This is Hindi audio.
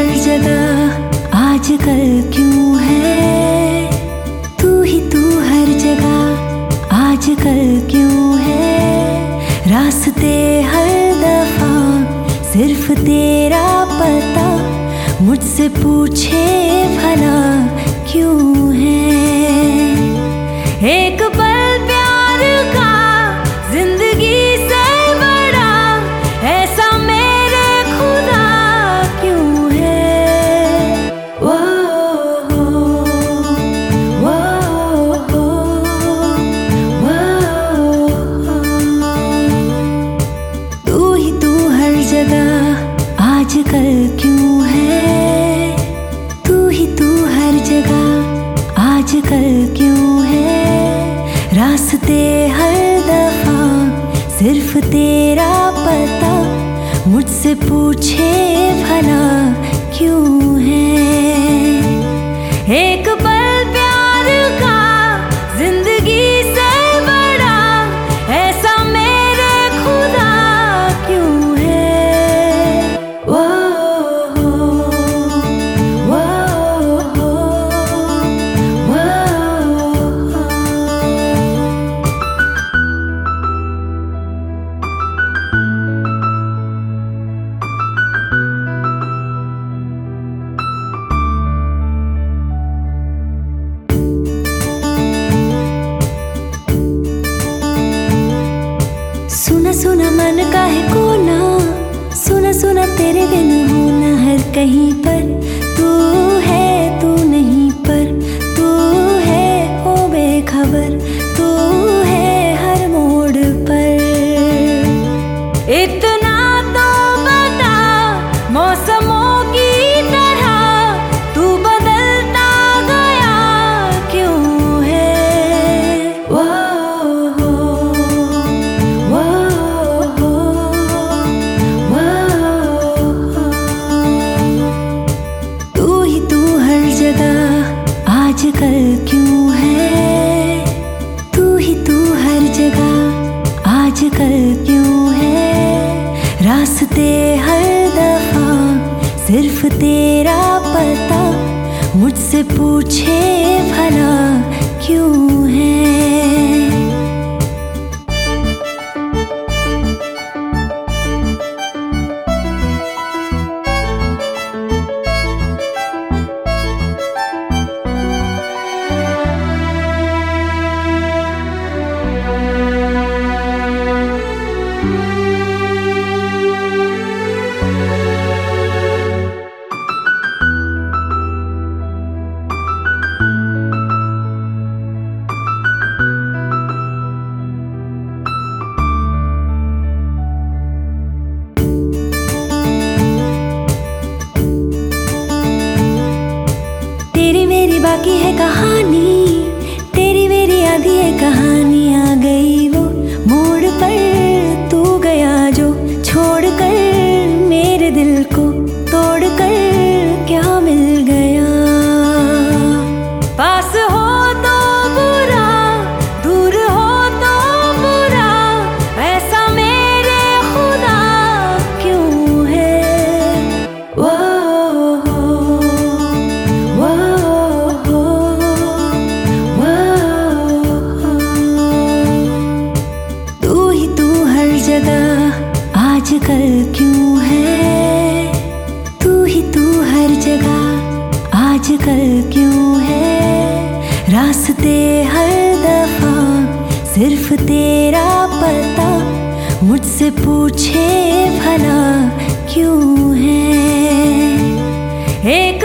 हर जगह आजकल क्यों है? तू ही तू हर जगह आजकल क्यों है? रास्ते हर दफ़ा सिर्फ़ तेरा पता, मुझसे पूछे भला क्यों है? एक जगह आजकल क्यों है? तू ही तू हर जगह आजकल क्यों है? रास्ते हर दफ़ा सिर्फ़ तेरा पता, मुझसे पूछे भला क्यों है? एक का है कोना? सुना सुना तेरे बिन होना हर कहीं पर आजकल क्यों है? तू ही तू हर जगह आज कल क्यों है? रास्ते हर दफ़ा सिर्फ़ तेरा पता, मुझसे पूछे भला। बाकी है कहानी। तेरा पता मुझसे पूछे भला क्यों है? एक